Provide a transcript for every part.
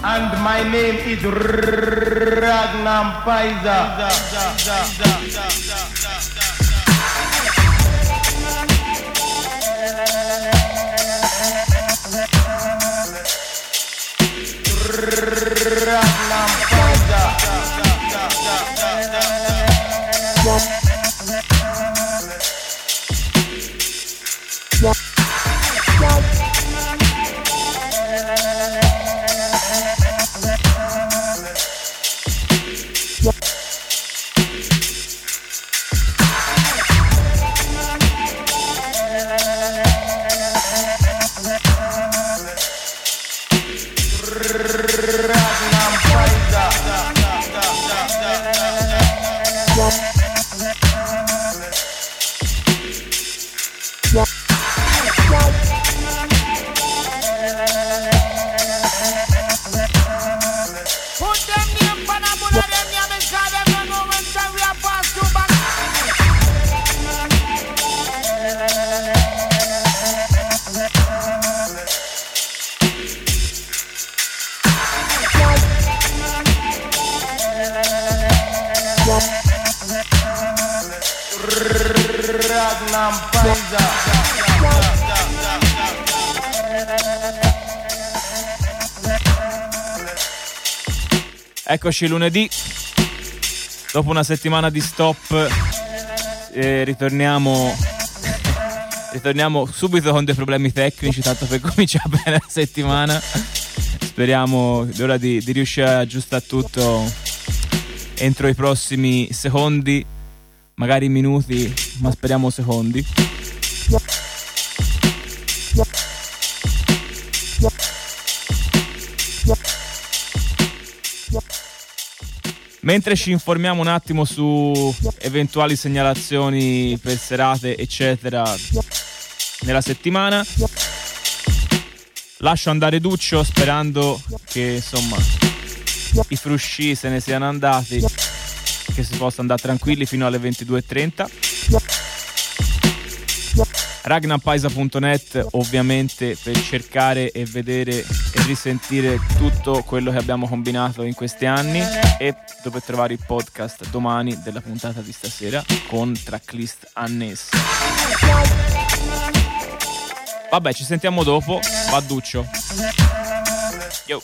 And my name is Ragnar Paisa. Ragnar Eccoci lunedì, dopo una settimana di stop eh, ritorniamo, ritorniamo subito con dei problemi tecnici, tanto per cominciare bene la settimana. Speriamo d'ora di, di riuscire a aggiustare tutto entro i prossimi secondi, magari minuti, ma speriamo secondi. Mentre ci informiamo un attimo su eventuali segnalazioni per serate, eccetera, nella settimana, lascio andare Duccio sperando che insomma i frusci se ne siano andati, che si possa andare tranquilli fino alle 22.30 ragnapaisa.net ovviamente per cercare e vedere e risentire tutto quello che abbiamo combinato in questi anni e dove trovare il podcast domani della puntata di stasera con tracklist annessa. Vabbè, ci sentiamo dopo. Vadduccio. Yo.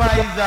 Paisa.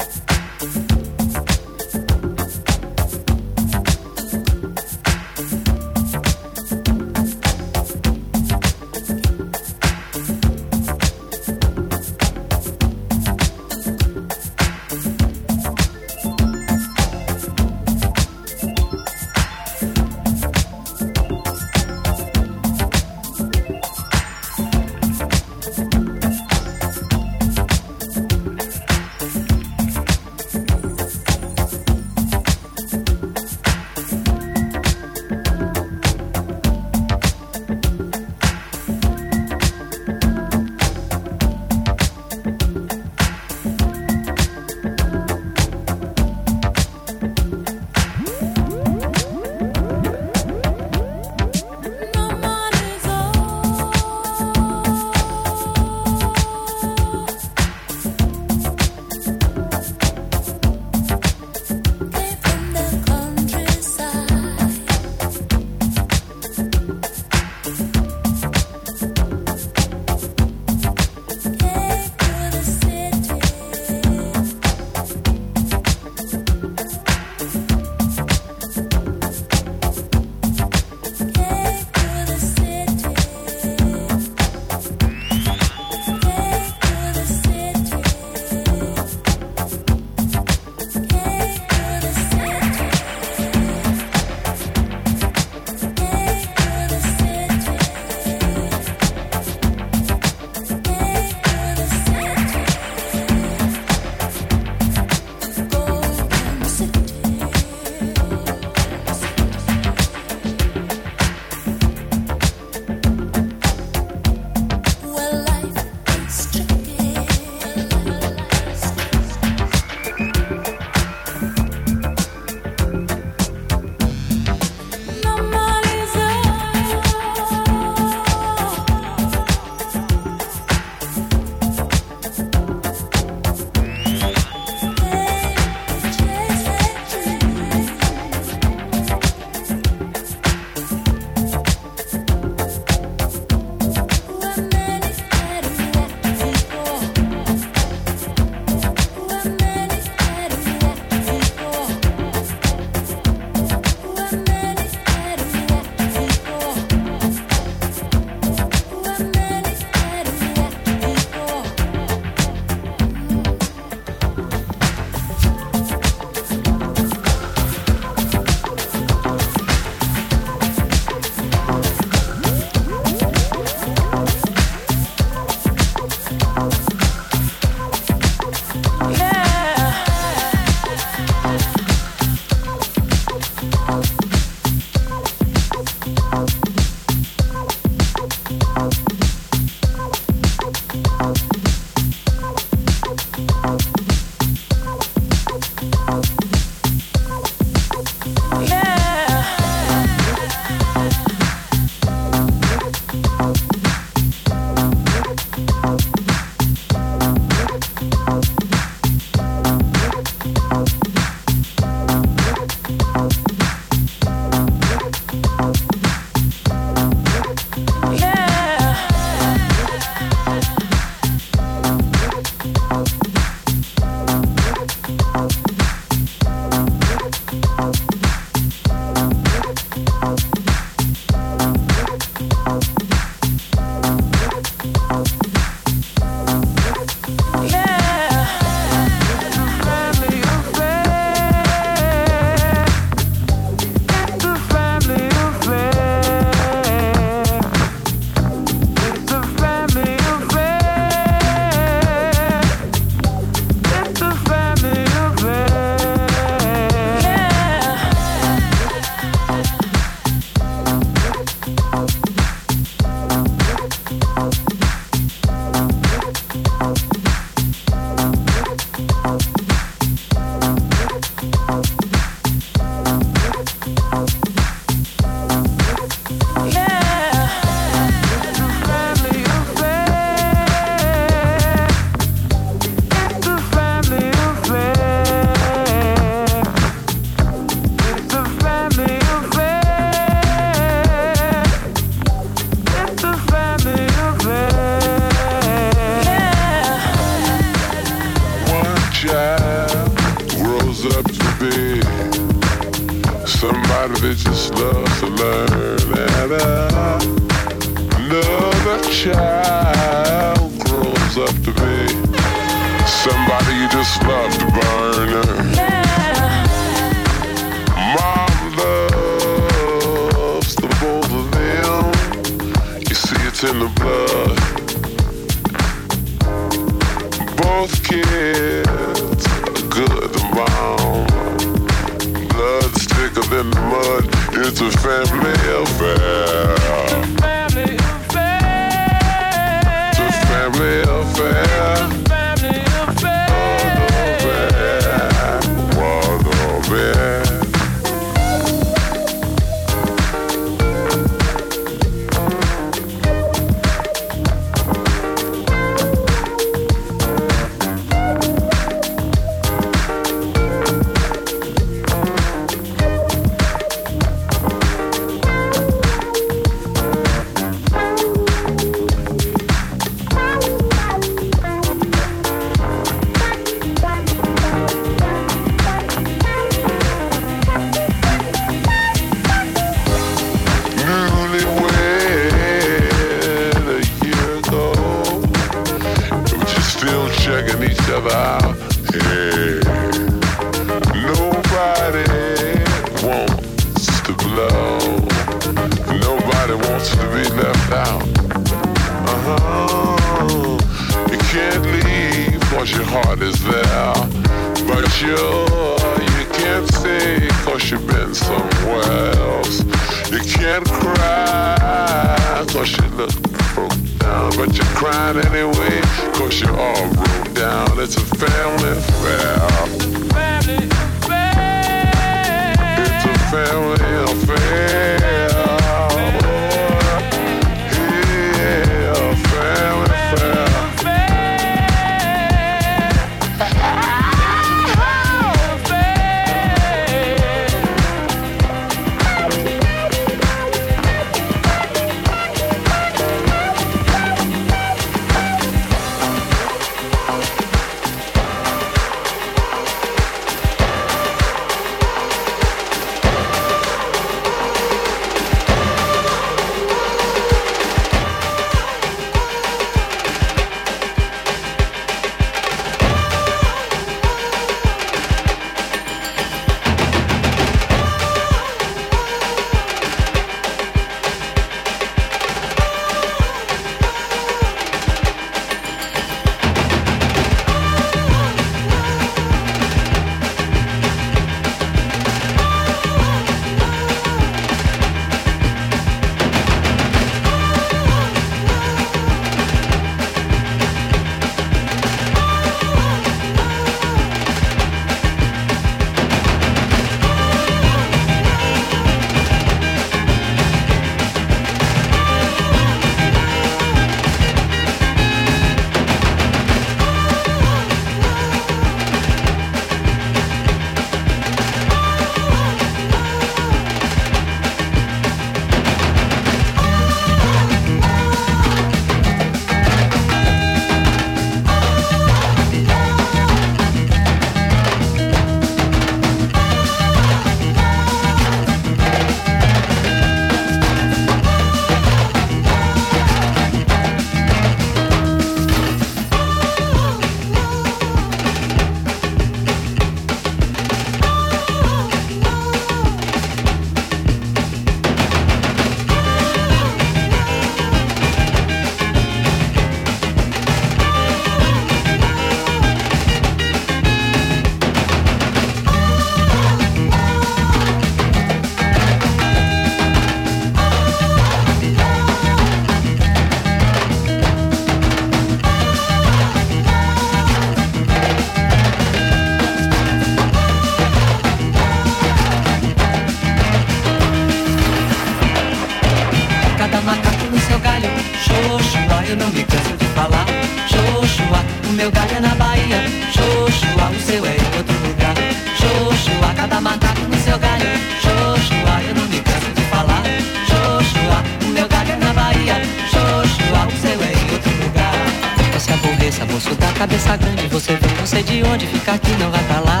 Cabeça grande. Você vem, não sei de onde, fica aqui, não vai pra lá.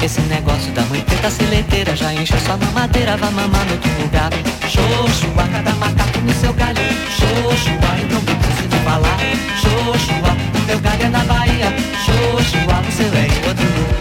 Esse negócio da mãe preta seleteira já enche sua mamadeira, vá mamar no outro lugar. Xoxua, cada macaco no seu galho. Xoxua, eu não de falar. Xoxua, o meu galho é na Bahia. Xoxua, o seu é em outro lugar.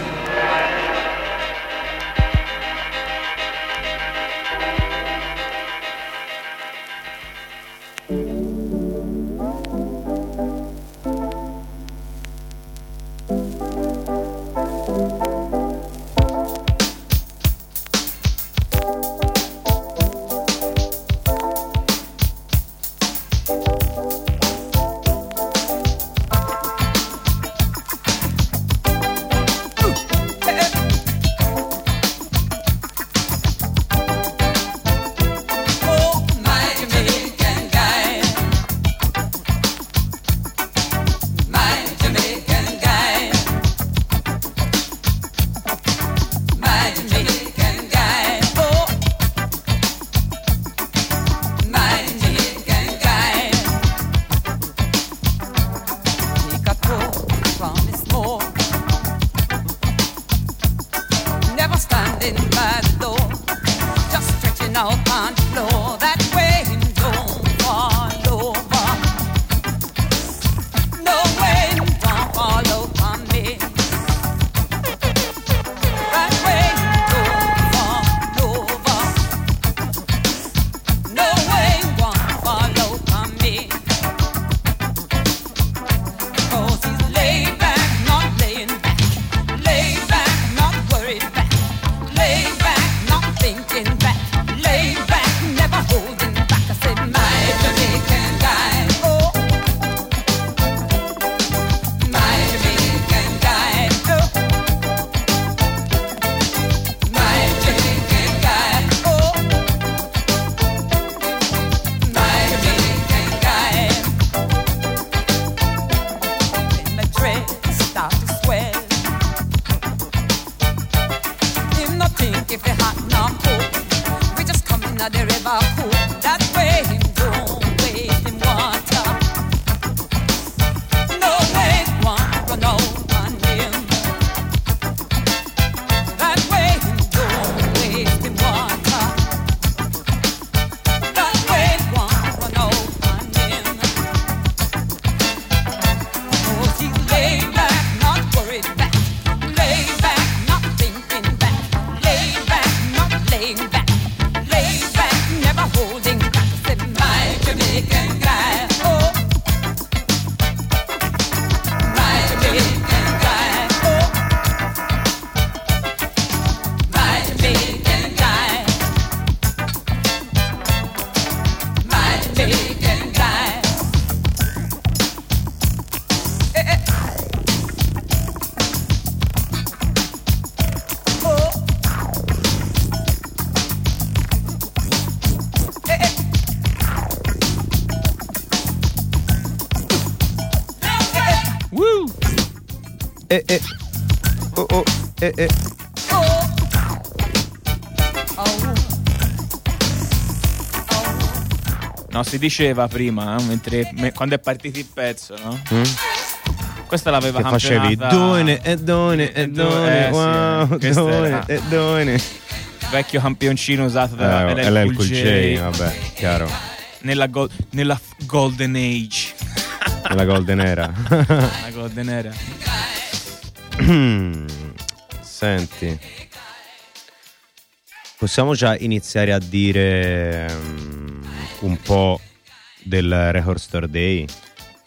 Eh, eh. No, si diceva prima, eh, mentre, me- quando è partito il pezzo, no? Questa l'aveva Mm? Che facevi campionata done e done e Eh, done, sì, wow, questa done e done. vecchio campioncino usato da Eh, LL Cool J vabbè, chiaro. nella, gol- nella Golden Age. La Golden Era. La Golden Era. Senti, possiamo già iniziare a dire mm, un po' del Record Store Day?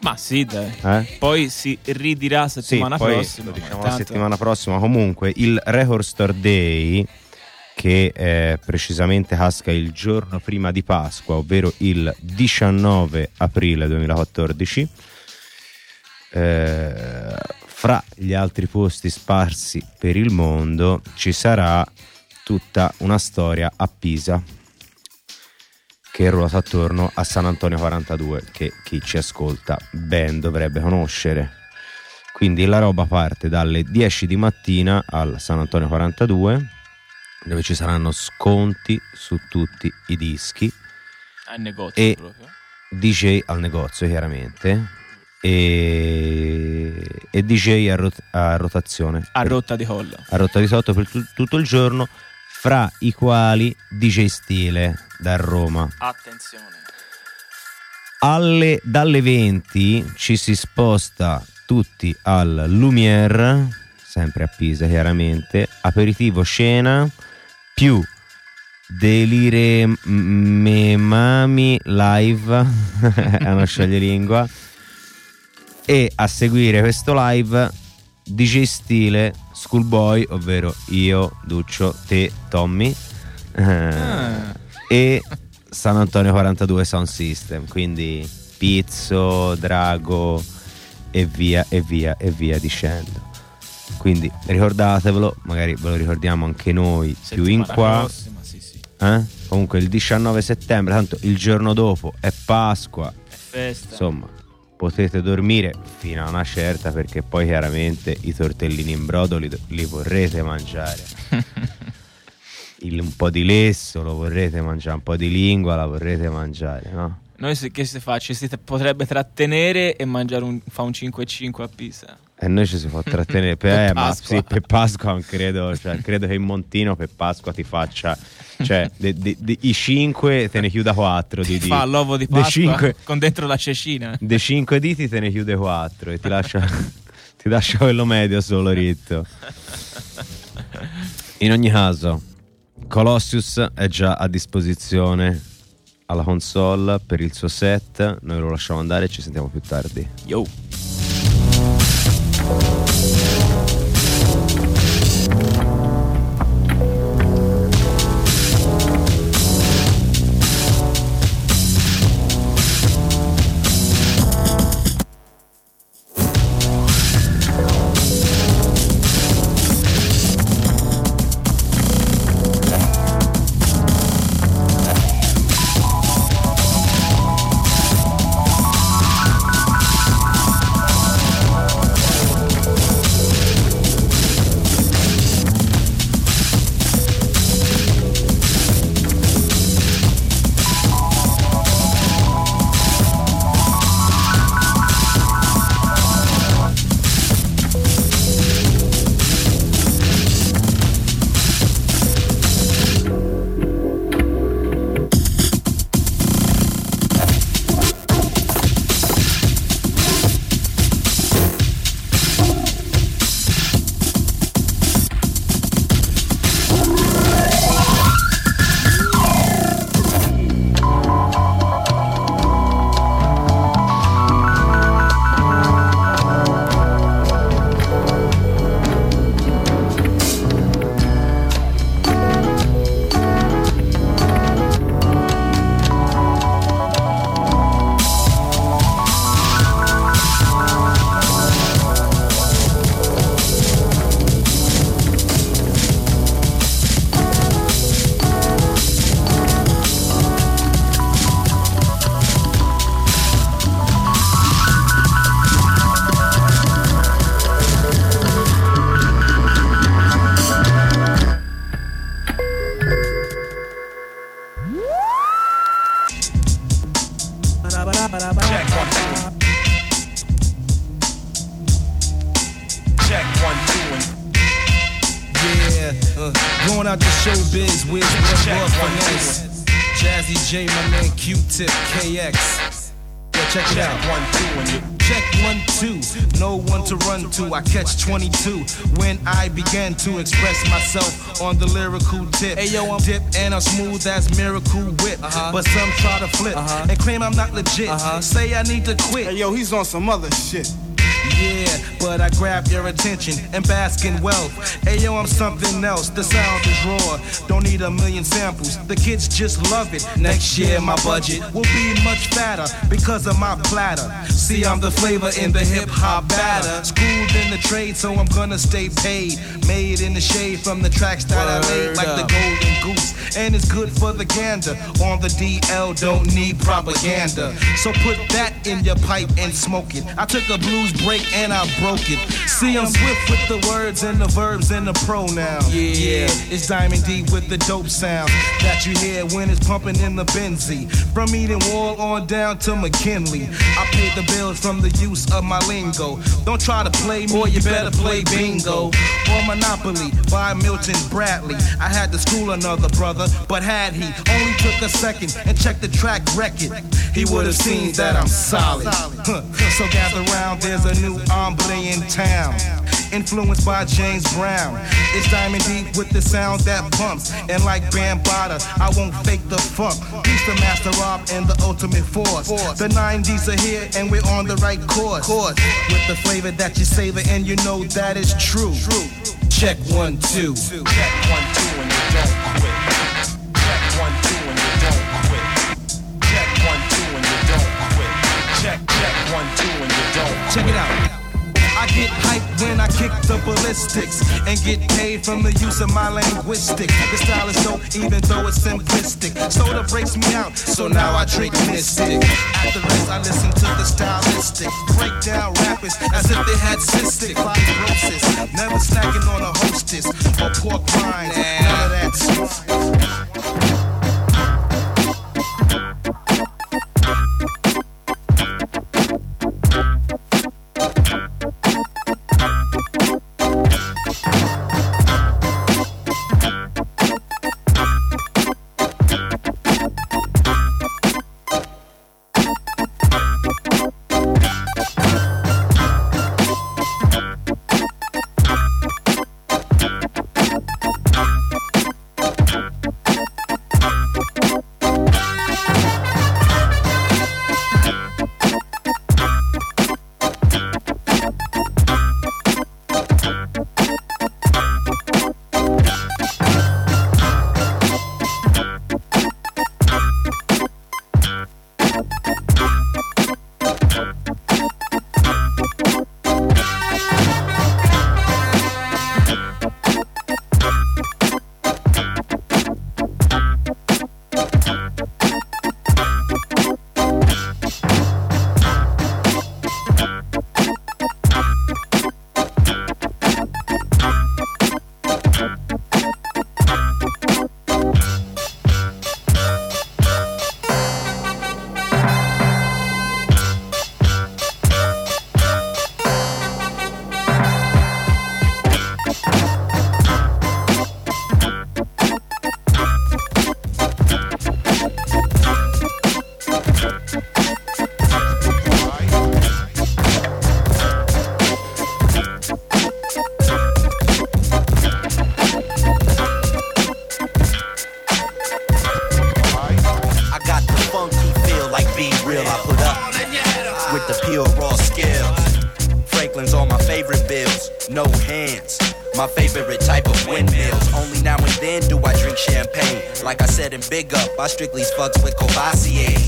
Ma sì, dai. Eh? Poi si ridirà Sì, settimana poi prossima. diciamo la settimana prossima. Comunque, il Record Store Day, che eh, precisamente casca il giorno prima di Pasqua, ovvero il 19 aprile 2014, eh, fra gli altri posti sparsi per il mondo ci sarà tutta una storia a Pisa che ruota attorno a San Antonio 42 che chi ci ascolta ben dovrebbe conoscere. Quindi la roba parte dalle 10 di mattina al San Antonio 42 dove ci saranno sconti su tutti i dischi. Al negozio E- proprio. DJ al negozio chiaramente e, e DJ a, rot- a rotazione. A rotta di collo. a rotta di sotto per tu- tutto il giorno, fra i quali DJ Stile da Roma. Attenzione. Alle- dalle 20 ci si sposta tutti al Lumière, sempre a Pisa chiaramente, aperitivo scena più Delire M- Memami live, è uno scioglilingua, e a seguire questo live DJ Stile Schoolboy, ovvero io, Duccio, te, Tommy eh, e San Antonio 42 Sound System, quindi Pizzo, Drago e via e via e via dicendo. Quindi ricordatevelo, magari ve lo ricordiamo anche noi più in Settimana qua. prossima, sì, sì. eh? Comunque il 19 settembre, tanto il giorno dopo è Pasqua, È festa. insomma potete dormire fino a una certa perché poi chiaramente i tortellini in brodo li, li vorrete mangiare. Il- un po' di lesso lo vorrete mangiare, un po' di lingua la vorrete mangiare, no? Noi se, che si fa? Ci si potrebbe trattenere e mangiare un, fa un 5-5 a Pisa. E noi ci si può trattenere per, eh, ma Pasqua. sì, per Pasqua credo, cioè, credo che in Montino per Pasqua ti faccia, cioè de- de- de- i 5 te ne chiuda 4 di. Fa l'uovo di Pasqua cinque- con dentro la cecina. dei 5 diti te ne chiude 4 e ti lascia, ti lascia quello medio solo ritto. In ogni caso, Colossius è già a disposizione alla console per il suo set. Noi lo lasciamo andare e ci sentiamo più tardi. Yo. Check to. I catch 22 when I began to express myself on the lyrical tip. Hey, yo, I'm dip and I'm smooth as miracle whip. Uh-huh. But some try to flip uh-huh. and claim I'm not legit. Uh-huh. Say I need to quit. Hey, yo, he's on some other shit. Yeah, but I grab your attention and bask in wealth. Ayo, I'm something else. The sound is raw. Don't need a million samples. The kids just love it. Next year, my budget will be much fatter because of my platter. See, I'm the flavor in the hip hop batter. Schooled in the trade, so I'm gonna stay paid. Made in the shade from the tracks that I laid, like the golden goose. And it's good for the gander. On the DL, don't need propaganda. So put that in your pipe and smoke it. I took a blues break and I broke it. See, I'm swift with the words and the verbs and the pronoun. Yeah, it's Diamond D with the dope sound that you hear when it's pumping in the Benzie. From Eden Wall on down to McKinley. I paid the bills from the use of my lingo. Don't try to play me, or you better play bingo. Or Monopoly by Milton Bradley. I had to school another brother, but had he only took a second and checked the track record, he would have seen that I'm solid. Huh. So gather round, there's a new hombre in town. Influenced by James Brown. It's Diamond Deep with the sound that pumps. And like Bambaataa, I won't fake the funk. He's the Master Rob and the ultimate force. The 90s are here and we're on the right course. With the flavor that you savor and you know that is true. Check one, two. Check one, two, when I kick the ballistics and get paid from the use of my linguistics. The style is dope, even though it's simplistic. Soda breaks me out, so now I drink mystic. At the rest, I listen to the stylistic. Break down rappers as if they had cystic fibrosis. Never snacking on a hostess or pork rinds. None of that Big Up, I strictly fucks with Courvoisier.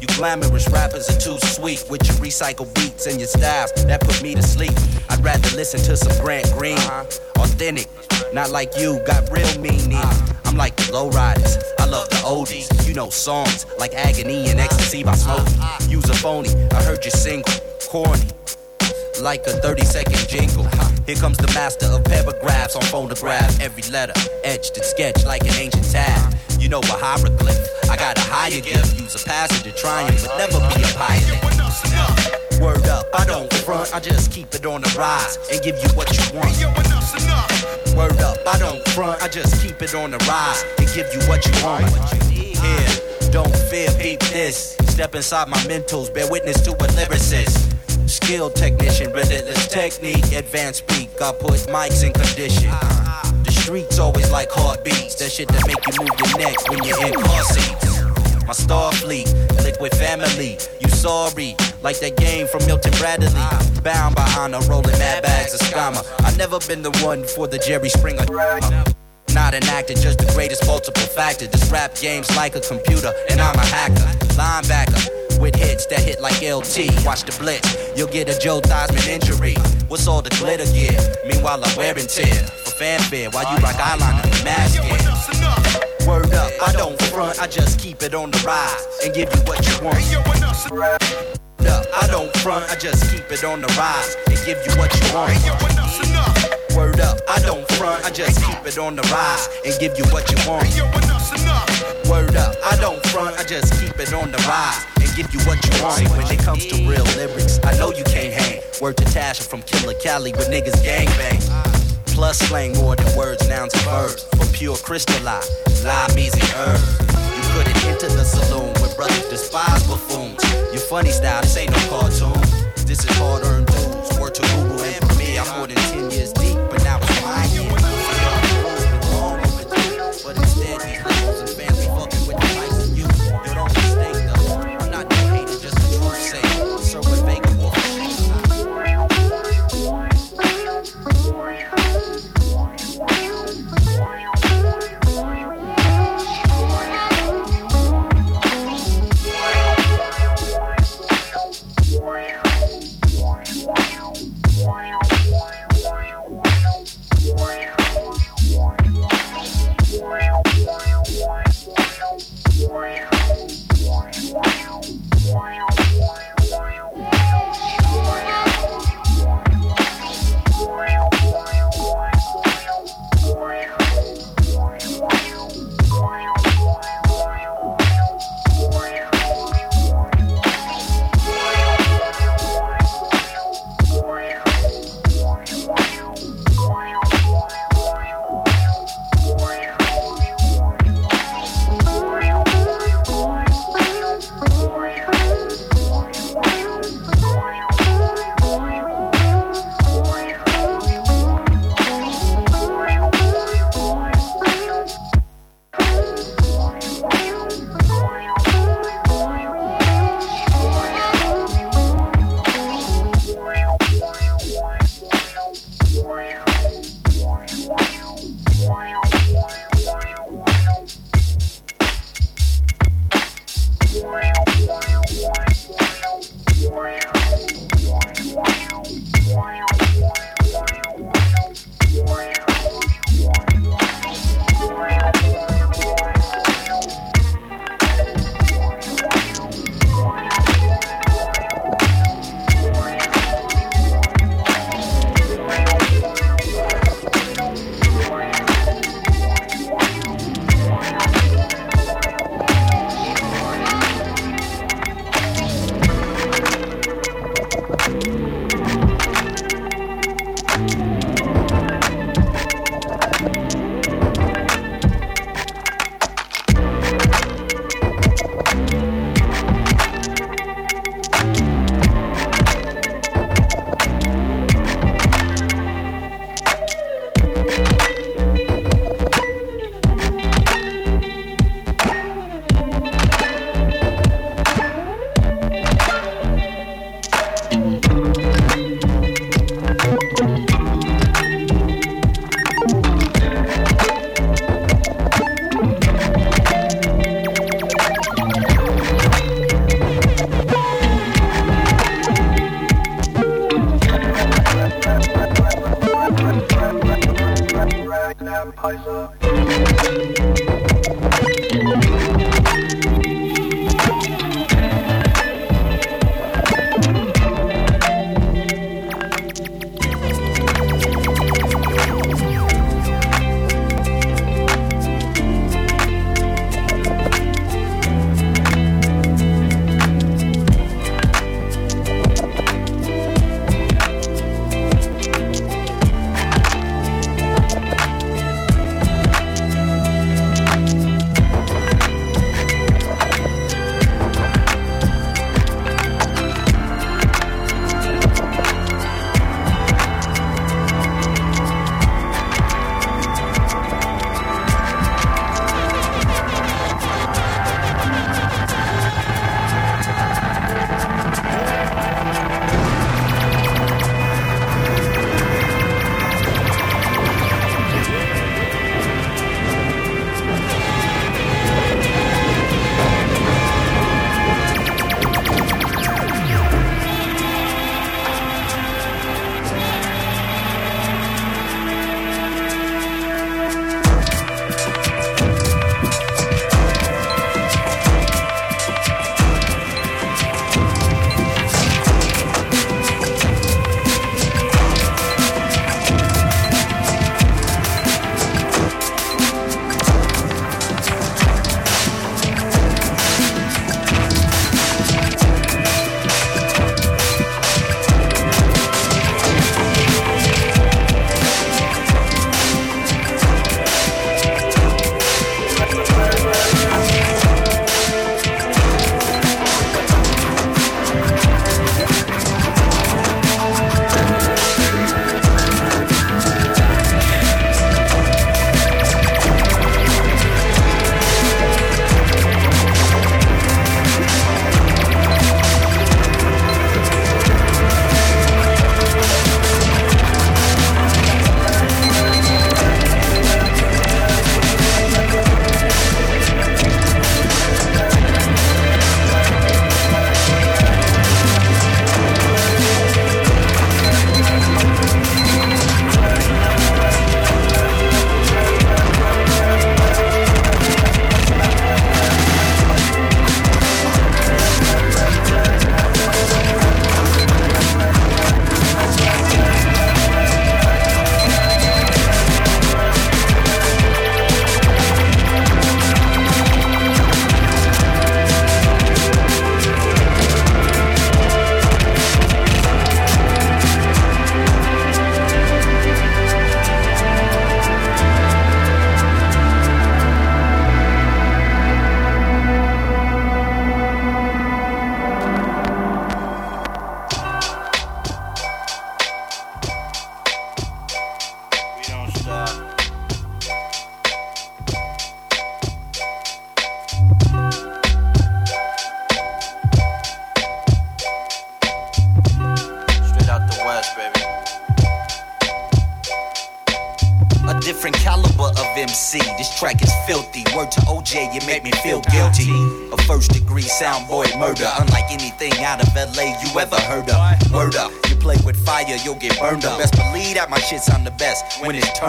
You glamorous rappers are too sweet with your recycled beats and your styles that put me to sleep. I'd rather listen to some Grant Green, uh-huh. authentic, not like you, got real meaning. Uh-huh. I'm like the lowriders, I love the oldies. You know songs like Agony and Ecstasy by Smoke. Use uh-huh. a phony, I heard you single, corny like a 30 second jingle. Here comes the master of paragraphs on phonograph. Every letter etched and sketched like an ancient tab. You know a hieroglyph. A gift. Use a passenger but never be a pilot. Word up, I don't front, I just keep it on the rise and give you what you want. Word up, I don't front, I just keep it on the rise and give you what you want. Here, don't fear, peep this. Step inside my mentals, bear witness to a lyricist. Skilled technician, relentless technique, advanced speak. I put mics in condition. The streets always like heartbeats. That shit that make you move your neck when you're in car seats. My star fleet, liquid family. You sorry, like that game from Milton Bradley. Bound by honor, rolling mad bags of scammer. I never been the one for the Jerry Springer. Not an actor, just the greatest multiple factor. This rap game's like a computer, and I'm a hacker. Linebacker with hits that hit like LT. Watch the blitz, you'll get a Joe Theismann injury. What's all the glitter gear? Meanwhile, I'm wearing tear for fanfare while you rock eyeliner and mask it. Word up, I don't front, I just keep it on the rise and give you what you want. Word up, I don't front, I just keep it on the rise and give you what you want. Word up, I don't front, I just keep it on the rise and give you what you want. Word up, I don't front, I just keep it on the rise and give you what you want. When it comes to real lyrics, I know you can't hang. Word to Tasha from Killer Cali with niggas gangbang. Plus slang more than words, nouns, and verbs. For pure crystalline, lie, me's, and herbs. You couldn't enter the saloon where brothers despise buffoons. Your funny style, this ain't no cartoon. This is hard earned dues.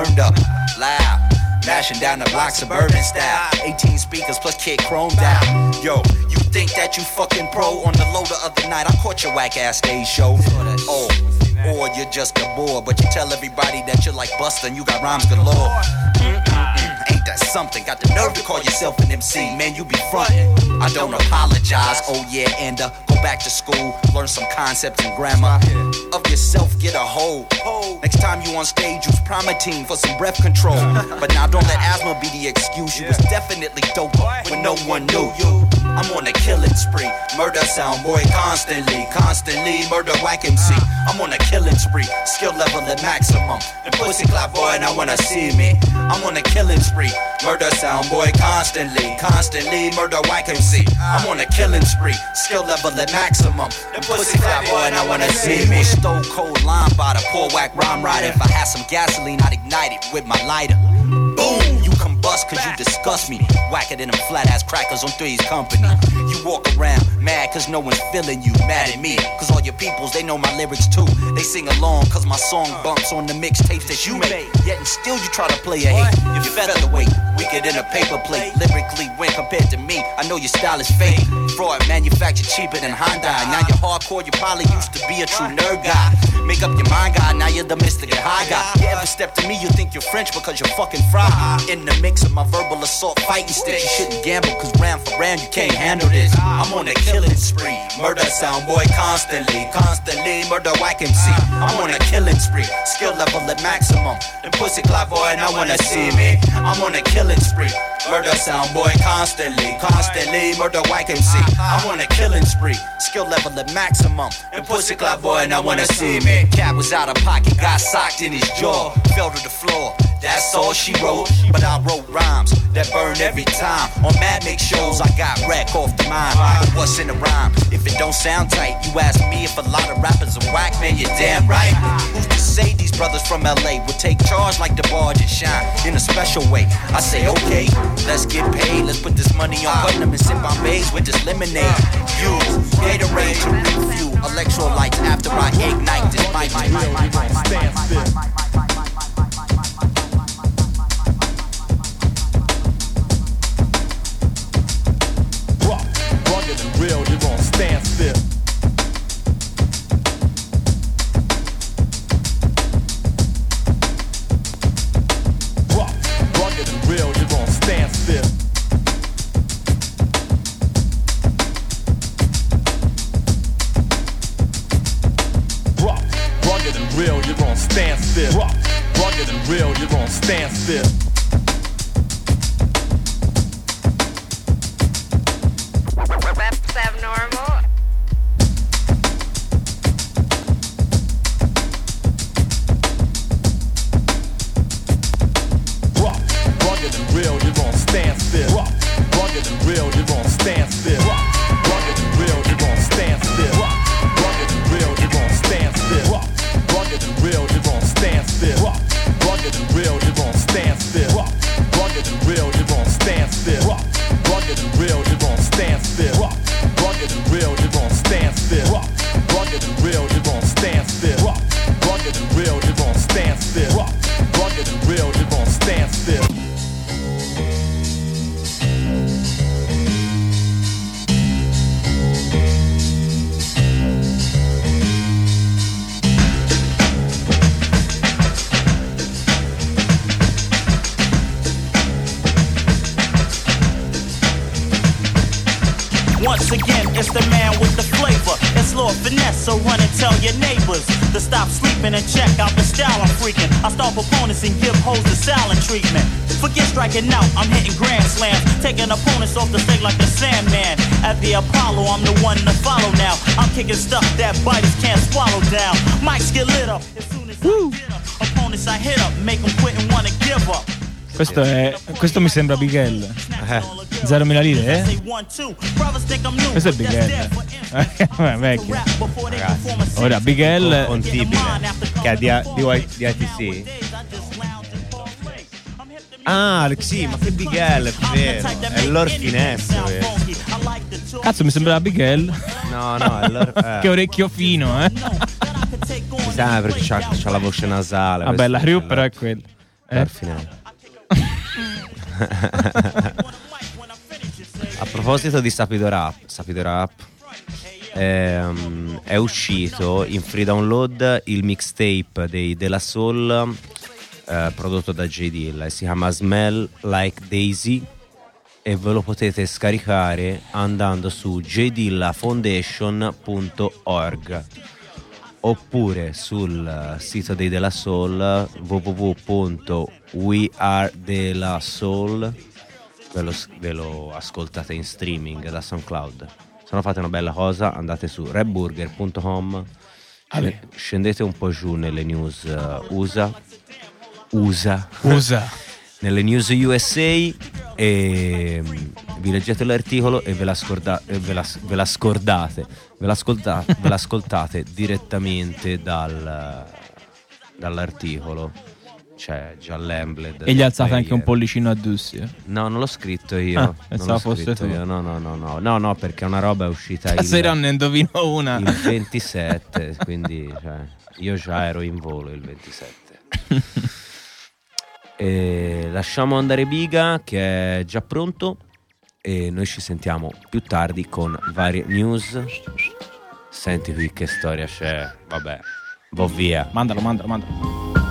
Turned up. Loud. Mashing down the block suburban style. 18 speakers plus kid chrome out. Yo, you think that you fucking pro on the low the other night? I caught your whack ass stage show. Oh, or you're just a bore, but you tell everybody that you're like Buster and you got rhymes galore. Mm-mm-mm. Something? Got the nerve to call yourself an MC, man, you be frontin'. I don't apologize, oh yeah, and uh, go back to school, learn some concepts and grammar. Of yourself, get a hold. Next time you on stage, use Primatene for some breath control. But now don't let asthma be the excuse. You was definitely dope when no one knew you. I'm on a killing spree, murder sound boy constantly, constantly murder whack MC. I'm on a killing spree, skill level at maximum. And pussy clap boy, and I wanna see me. I'm on a killing spree, murder sound boy constantly, constantly murder whack MC. I'm on a killing spree, skill level at maximum. And pussy clap boy, and I wanna see me. Stone cold line by the poor whack rhyme rider. If I had some gasoline, I'd ignite it with my lighter. Boom, you combust cause you disgust me. Whacker than them flat ass crackers on three's company. You walk around mad cause no one's feeling you. Mad at me cause all your peoples, they know my lyrics too. They sing along cause my song bumps on the mixtapes that you make. Yet and still you try to play a hate. You're featherweight, weaker than a paper plate. Lyrically, when compared to me, I know your style is fake. Fraud manufactured cheaper than Hyundai. Now you're hardcore, you probably used to be a true nerd guy. Make up your mind, guy. Now you're the and high guy. You ever step to me, you think you're French because you're fucking fried. In the mix of my verbal assault fighting stick, you shouldn't gamble cause round for round you can't handle this. I'm on a killing spree, murder sound boy constantly, constantly murder whack MC. I'm on a killing spree, skill level at maximum. The pussy clap boy and I wanna see me. I'm on a killing spree, murder sound boy constantly, constantly murder whack MC. I'm on a killing spree, skill level at maximum. And pussy clap boy and I wanna see me. Cat was out of pocket, got socked in his jaw, fell to the floor. That's all she wrote, but I wrote rhymes that burn every time. On Mad Mix shows, I got wreck off the mind. What's in a rhyme? If it don't sound tight, you ask me if a lot of rappers are whack, man, you're damn right. Who's to say these brothers from LA would take charge like the barge and shine in a special way? I say, okay, let's get paid. Let's put this money on Putnam and sip on bays with this lemonade. Use Gatorade to refuel electrolytes after I ignite this mic. Rugged and real, you're gonna stand still. Rugged and real, you're gonna stand still. Rugged and real, you're gonna stand still. Rock, rugged and real, you're Questo mi sembra Big L. Eh. 0.000 lire, eh? Questo è Big L. Eh, vecchio. Ragazzi. Ora, Big L. Contibile. Che è di DITC. Ah, sì, ma che Big L, è vero. È l'orfinesso. Cazzo, mi sembrava Big L. No, no, è l'or... eh. Che orecchio fino, eh. Mi perché c'ha, c'ha la voce nasale. Vabbè, la Ryu però è quella. Eh? L'orfinesso. A proposito di Sapido Rap, Sapido Rap ehm, è uscito in free download il mixtape dei Della Soul eh, prodotto da J. Dilla si chiama Smell Like Daisy e ve lo potete scaricare andando su jdillafoundation.org oppure sul eh, sito dei Della Soul www.wearedelasoul ve lo, ve lo ascoltate in streaming da SoundCloud se no fate una bella cosa andate su redburger.com Vabbè. scendete un po' giù nelle news eh, USA USA Usa. Nelle news USA e mm, vi leggete l'articolo e ve la, scorda- e ve la- ve la scordate, ve la, ascolta- ve l'ascoltate direttamente dal- dall'articolo. C'è già l'embed. E gli alzate anche un pollicino a Dussi. eh. No, non l'ho scritto io. Ah, non l'ho fosse scritto tu. io. No, no, no, no. No, no, perché una roba è uscita il, Stasera ne indovino una. il 27, quindi cioè, io già ero in volo il 27. E lasciamo andare Biga che è già pronto e noi ci sentiamo più tardi con varie news. Senti qui che storia c'è, vabbè, vo via. Mandalo, mandalo, mandalo.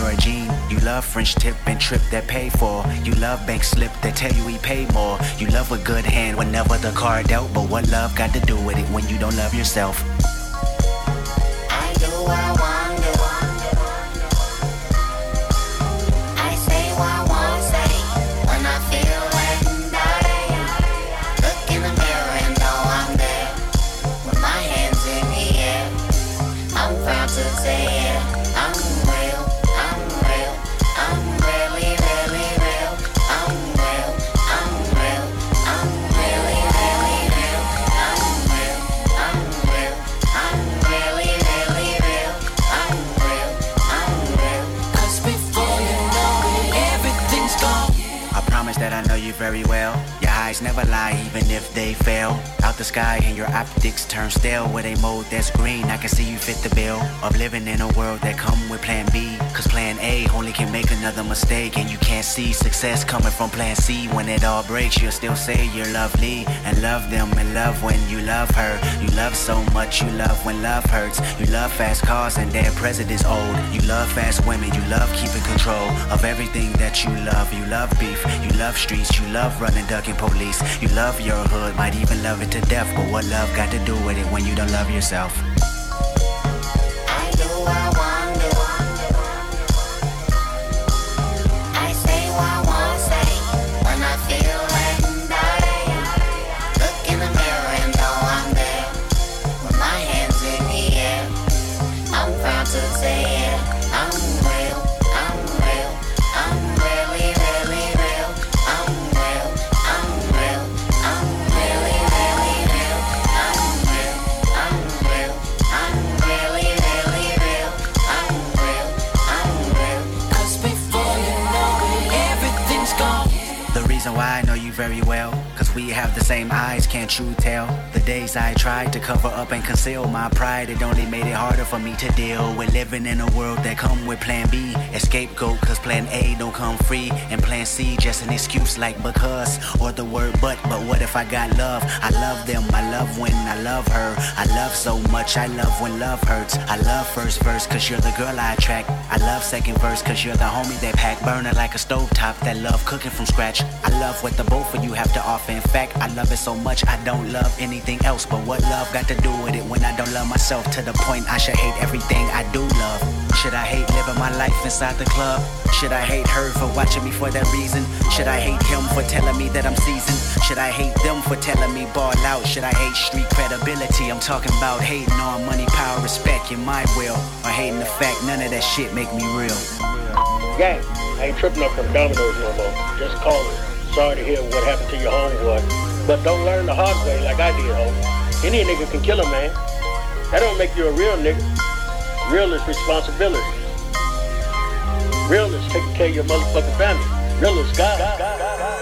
Waist of your jean. You love French tip and trip that pay for. You love bank slip that tell you he paid more. You love a good hand whenever the card dealt. But what love got to do with it when you don't love yourself? I know you very well. Your eyes never lie, even if they fail. Out the sky and your optics turn stale with a mode that's green. I can see you fit the bill of living in a world that come with plan B. Cause plan A only can make another mistake. And you can't see success coming from plan C. When it all breaks, you'll still say you're lovely and love them and love when you love her. You love so much, you love when love hurts. You love fast cars and their president's old. You love fast women, you love keeping control of everything that you love. You love beef, you love streets, you love running, ducking police. You love your hood, might even love it to death. But what love got to do with it when you don't love yourself? We have the same eyes, can't you tell? The days I tried to cover up and conceal my pride, it only made it harder for me to deal with living in a world that come with plan B. A scapegoat, cause plan A don't come free, and plan C just an excuse like because, or the word but, but what if I got love? I love them, I love when I love her. I love so much, I love when love hurts. I love first verse, cause you're the girl I attract. I love second verse, cause you're the homie that pack, burning like a stovetop that love cooking from scratch. I love what the both of you have to offer. In fact, I love it so much I don't love anything else. But what love got to do with it when I don't love myself to the point I should hate everything I do love? Should I hate living my life inside the club? Should I hate her for watching me for that reason? Should I hate him for telling me that I'm seasoned? Should I hate them for telling me ball out? Should I hate street credibility? I'm talking about hating on money, power, respect, in my will. Or hating the fact none of that shit make me real. Gang, I ain't tripping up from Domino's no more. Just call it. Sorry to hear what happened to your homeboy. But don't learn the hard way like I did, homie. Any nigga can kill a man. That don't make you a real nigga. Real is responsibility. Real is taking care of your motherfucking family. Real is God. things about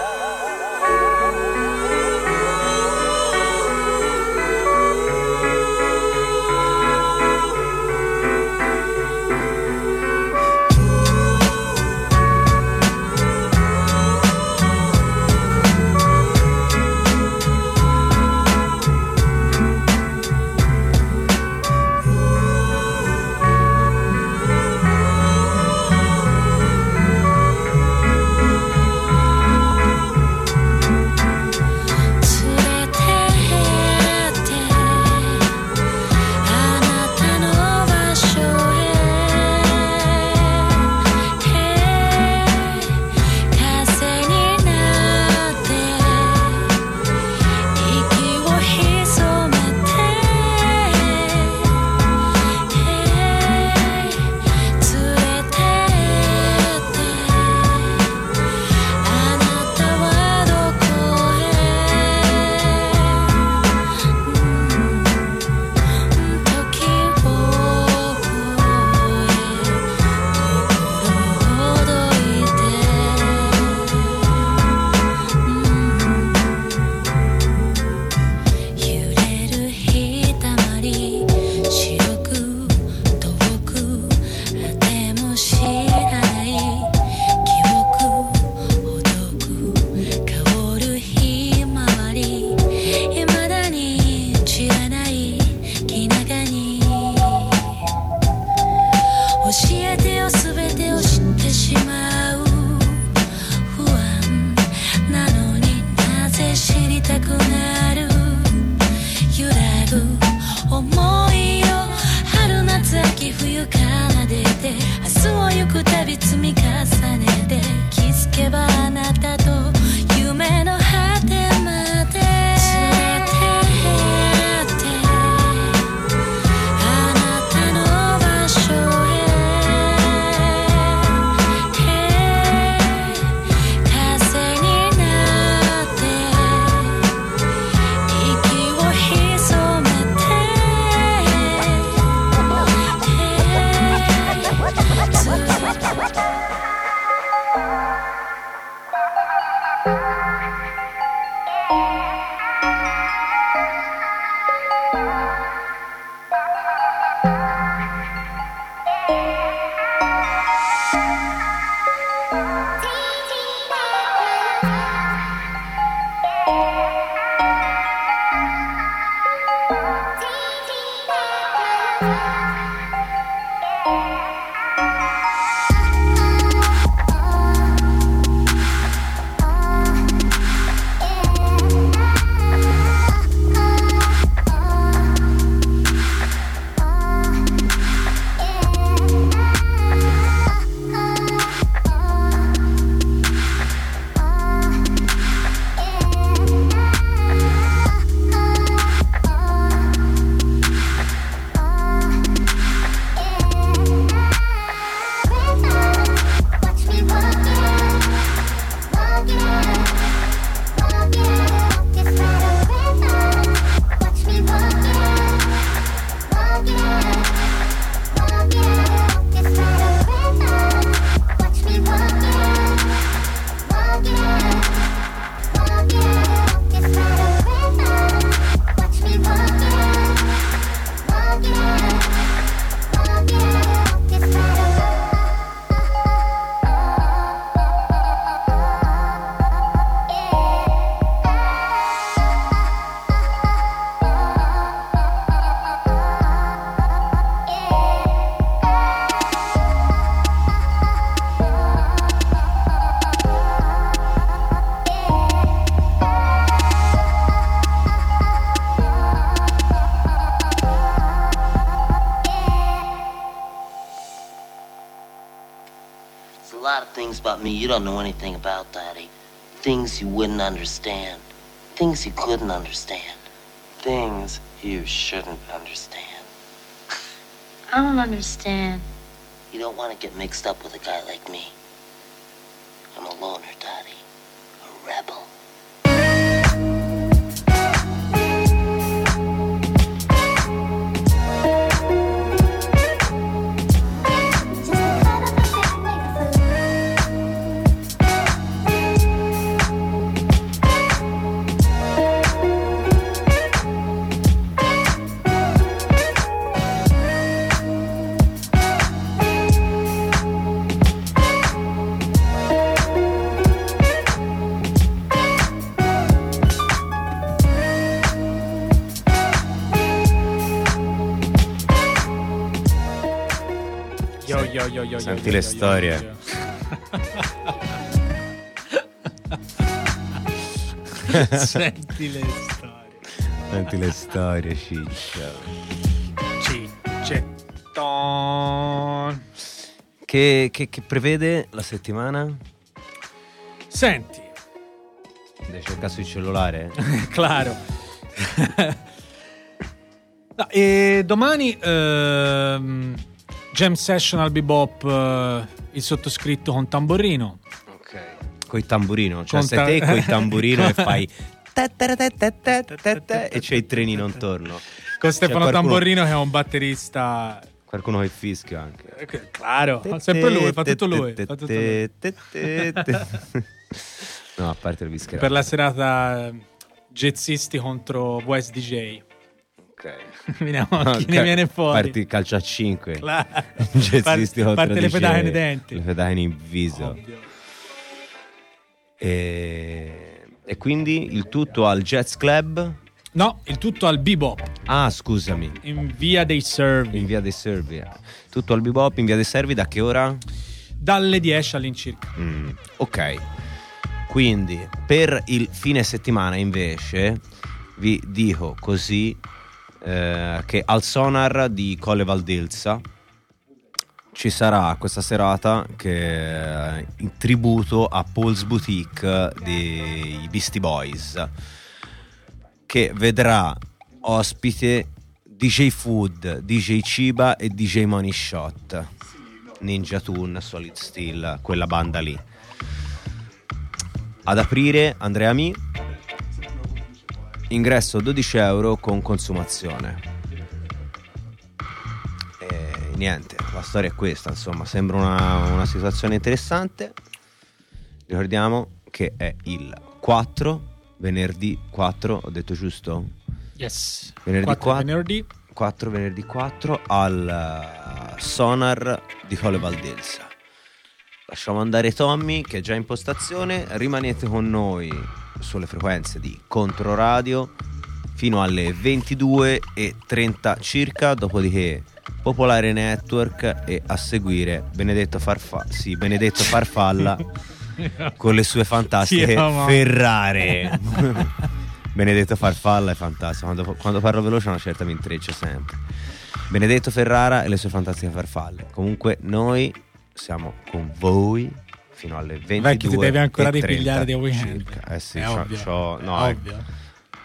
me you don't know anything about, Daddy. Eh? Things you wouldn't understand. Things you couldn't understand. Things you shouldn't understand. I don't understand. You don't want to get mixed up with a guy like me. Senti le storie. Senti le storie. Senti le storie, ciccia. Ciccetton. Che, che, che prevede la settimana? Senti, Devi cercare sul cellulare? claro. No, e domani ehm, Jam Session al Bebop, eh, il sottoscritto con tamburino. Coi tamburino. Cioè, Con sei ta- te coi tamburino e fai. E c'è il trenino intorno. Con Stefano qualcuno- Tamborino che è un batterista. Qualcuno che fischia anche. Eh, Claro, sempre lui, fa tutto lui. fa tutto lui. No, a parte il fischio. Per la serata eh, jazzisti contro West DJ. Ok. Vediamo chi ne viene fuori. Parti calcio a 5. Claro. Jazzisti Parte- le pedane nei denti. Le pedane in viso. E... e quindi il tutto al Jazz Club? No, il tutto al Bebop. Ah, scusami. In via dei Servi. In via dei Servi. Tutto al Bebop in via dei Servi da che ora? Dalle 10 all'incirca. Mm, ok. Quindi per il fine settimana invece vi dico così eh, che al Sonar di Colle Valdilza ci sarà questa serata che è in tributo a Paul's Boutique dei Beastie Boys che vedrà ospite DJ Food, DJ Ciba e DJ Money Shot. Ninja Tune, Solid Steel, quella banda lì. Ad aprire Andrea Mi, ingresso 12 euro con consumazione. E niente, la storia è questa, insomma, sembra una, una situazione interessante. Ricordiamo che è il 4, venerdì 4, ho detto giusto? Yes. Venerdì Quattro 4, venerdì. 4 venerdì 4 al eh, Sonar di Colle Valdelsa. Lasciamo andare Tommy che è già in postazione, rimanete con noi sulle frequenze di Controradio fino alle 22 e 30 circa, dopodiché Popolare Network e a seguire Benedetto, Farfa- sì, Benedetto Farfalla con le sue fantastiche Sì, Ferrare. Benedetto Farfalla è fantastico. Quando, quando parlo veloce una certa mi intreccio sempre. Benedetto Ferrara e le sue fantastiche farfalle. Comunque noi siamo con voi fino alle 22 Vecchio, ti devi ancora 30 ripigliare dei weekend. circa. Eh sì, È c'ho- ovvio. c'ho- no, È è- ovvio.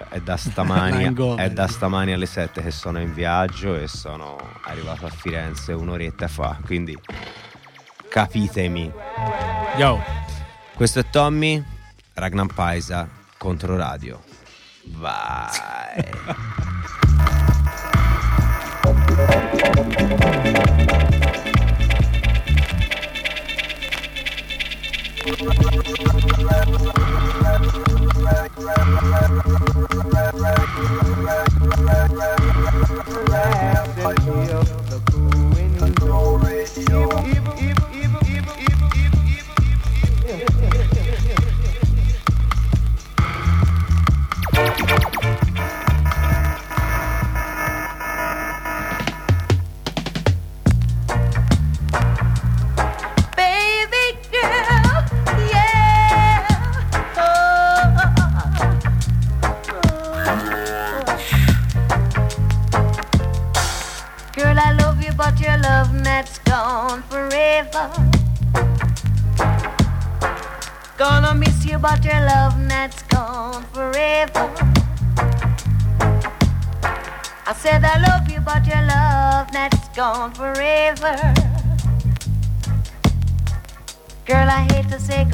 è da stamani, è da stamani alle 7 che sono in viaggio e sono arrivato a Firenze un'oretta fa, quindi capitemi. Yo. Questo è Tommy, Ragnar Paisa contro radio. Vai. Thank you.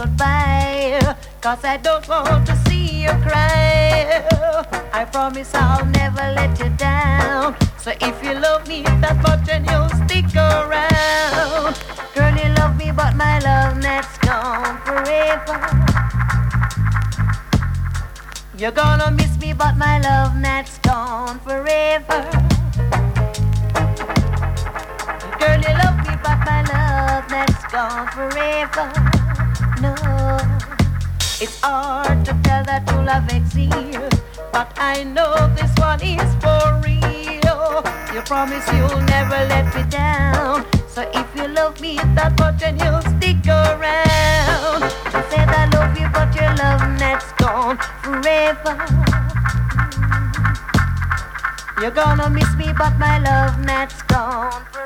goodbye. Cause I don't want to see you cry. I promise I'll never let you down. So if you love me that much and you'll stick around. Girl, you love me, but my love that's gone forever. You're gonna miss me, but my love that's gone forever. Girl, you love me, but my love that's gone forever no. It's hard to tell that you love exists, but I know this one is for real. You promise you'll never let me down. So if you love me that much and you'll stick around, I said I love you, but your love net's gone forever. You're gonna miss me, but my love net's gone forever.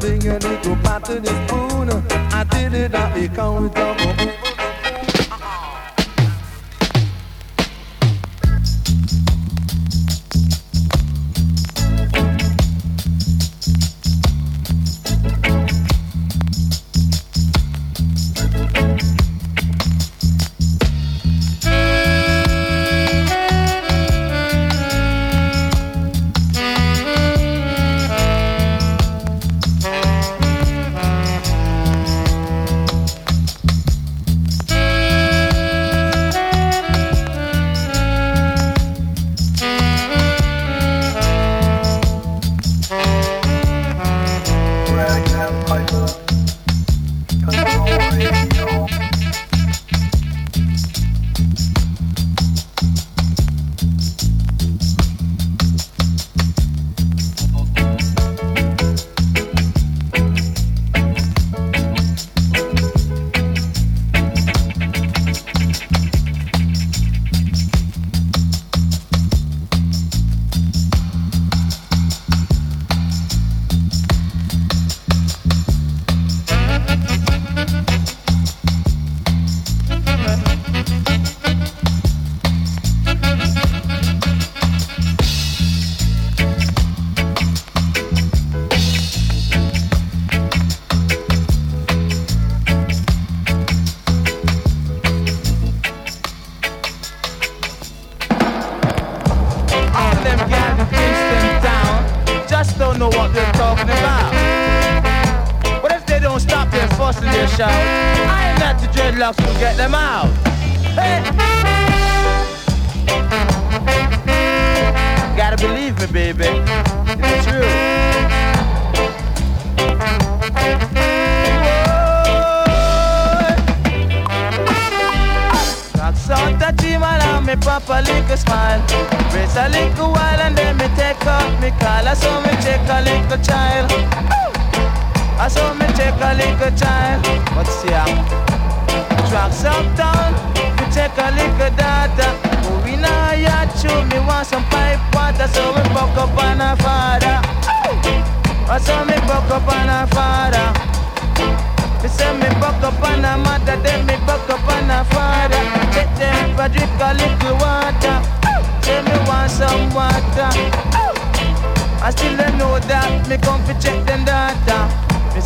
Bring your little pattern spoon. I did it at the counter.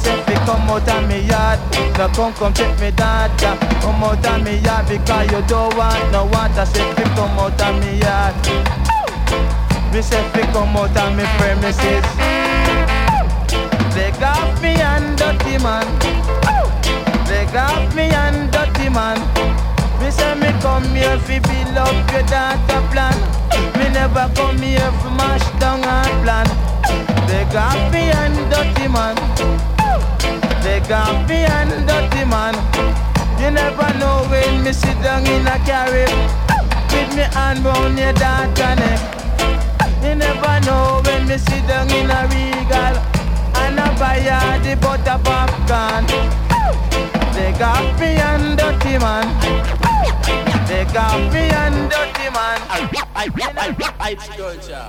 check me come out of me yard. Now come come check me dad, Come out of me yard because you don't want no water. Say fi come out of me yard. We say fi come out of me premises. They got me and dirty man. They got me and dirty man. Me say me come here fi build up your daughter plan. Me never come here fi mash down a plan. They got me and dirty man. They off me and dirty man. You never know when me sit down in a carriage with me hand round your daughter neck. You never know when me sit down in a regal and I buy her the butter popcorn. They got me and dirty man. Take off me and dirty man.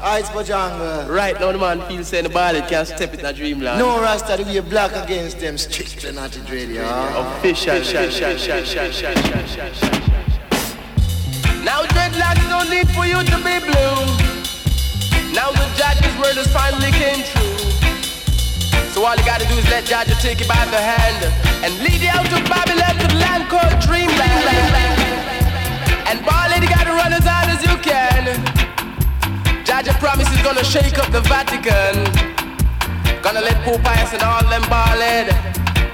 Ice for jungle. Right now the man feels saying the body can't step in a dreamland. No Rasta, we black against them strictly not it radio. Official. Now dreadlocks no need for you to be blue. Now the judge's word has finally came true. So all you gotta do is let Jah Jah take you by the hand and lead you out to Babylon to the land called Dreamland. And ball you gotta run as hard as you can. Judge promise he's gonna shake up the Vatican. Gonna let Pope Pius and all them ball.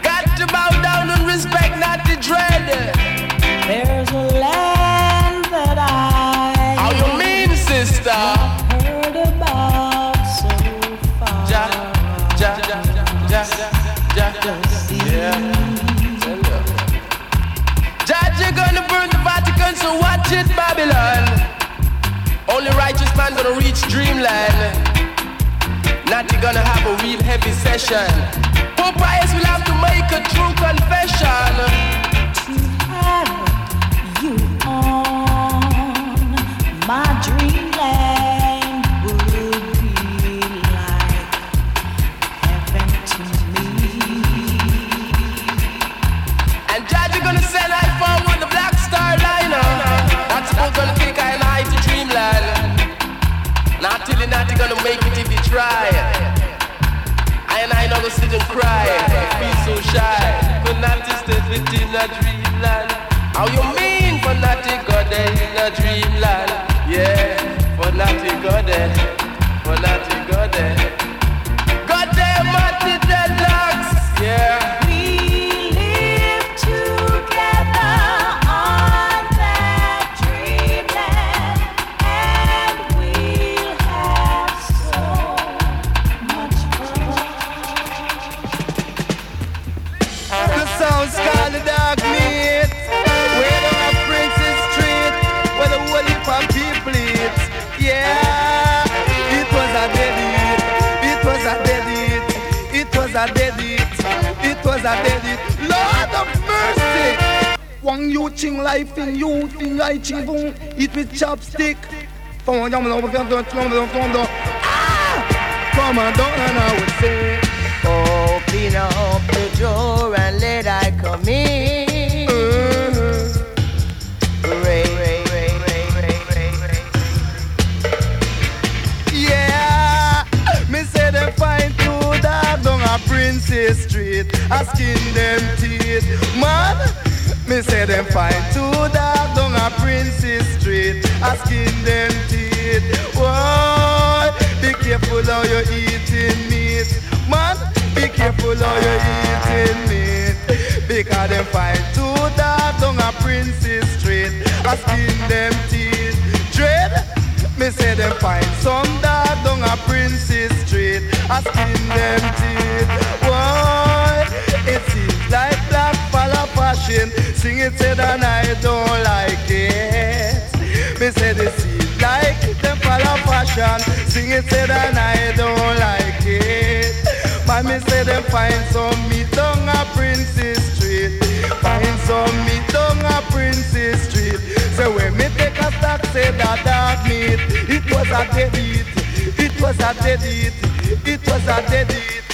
Got to bow down and respect, not the dread. There's a land man gonna reach dreamland. You gonna have a real heavy session. Pope Pius will have to make a true confession. Gonna make it if you try. I and I never sit and cry. Feel so shy. But not step within a dreamland. How you mean for not to go there in a dreamland? Yeah, for not to go there. For not to go there. commandant, ah commandant, commandant, commandant, commandant, commandant, because them find two dog down a Princess Street, a skin them teeth. Dread. Me say them find some dog down a Princess Street, a skin them teeth. Why? It seems like black follow fashion. Sing it said and I don't like it. Me say this seems like them follow fashion. Sing it said and I don't like it. Man, me say them find some meat down a Princess. Some meat down a Princess Street. So when me take a stock, say that dog meat. It was a dead eat. It was a dead eat. It was a dead eat.